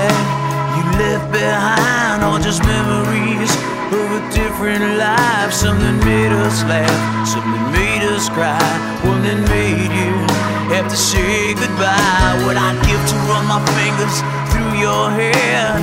that you left behind are just memories of a different life. Something made us laugh, something made us cry, one that made you have to say goodbye. What I'd give to run my fingers through your hair,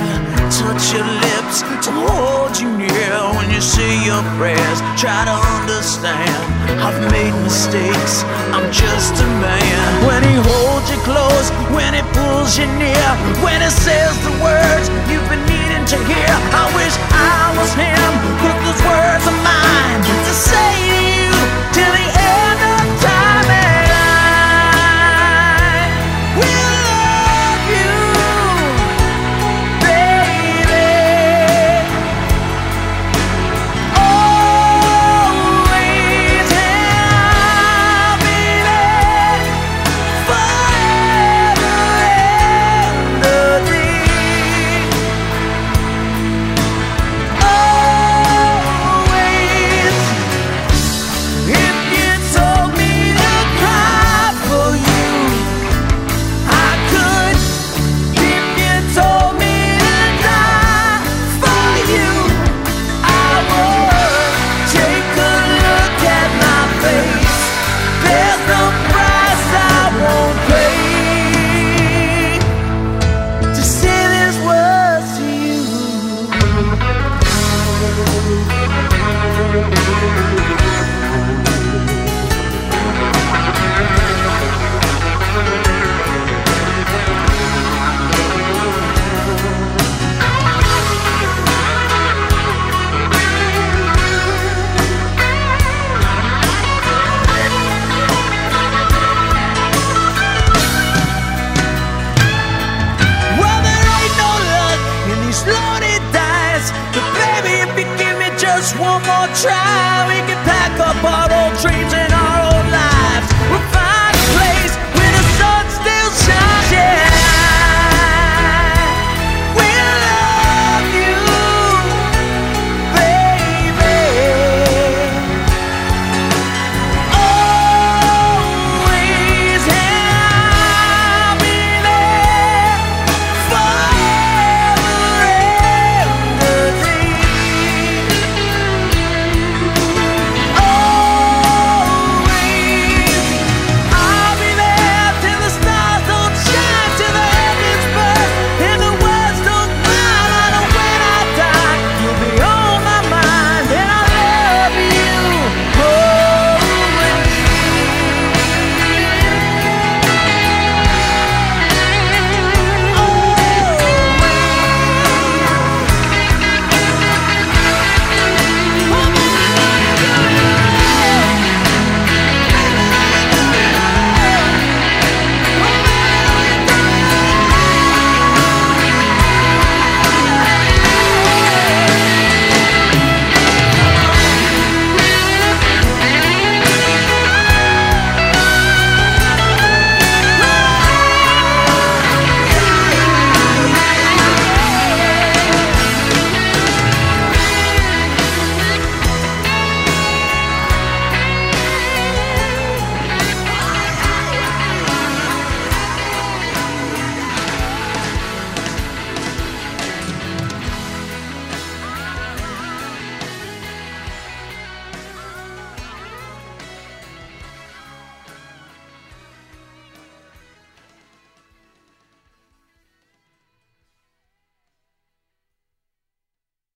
touch your lips, to hold you near when you say your prayers. Try to understand, I've made mistakes, I'm just a man. When he holds you close, when he pulls you near, when he says the words you've been needing to hear. I wish I morning dies. But baby, if you give me just one more try, we can pack up our old dreams.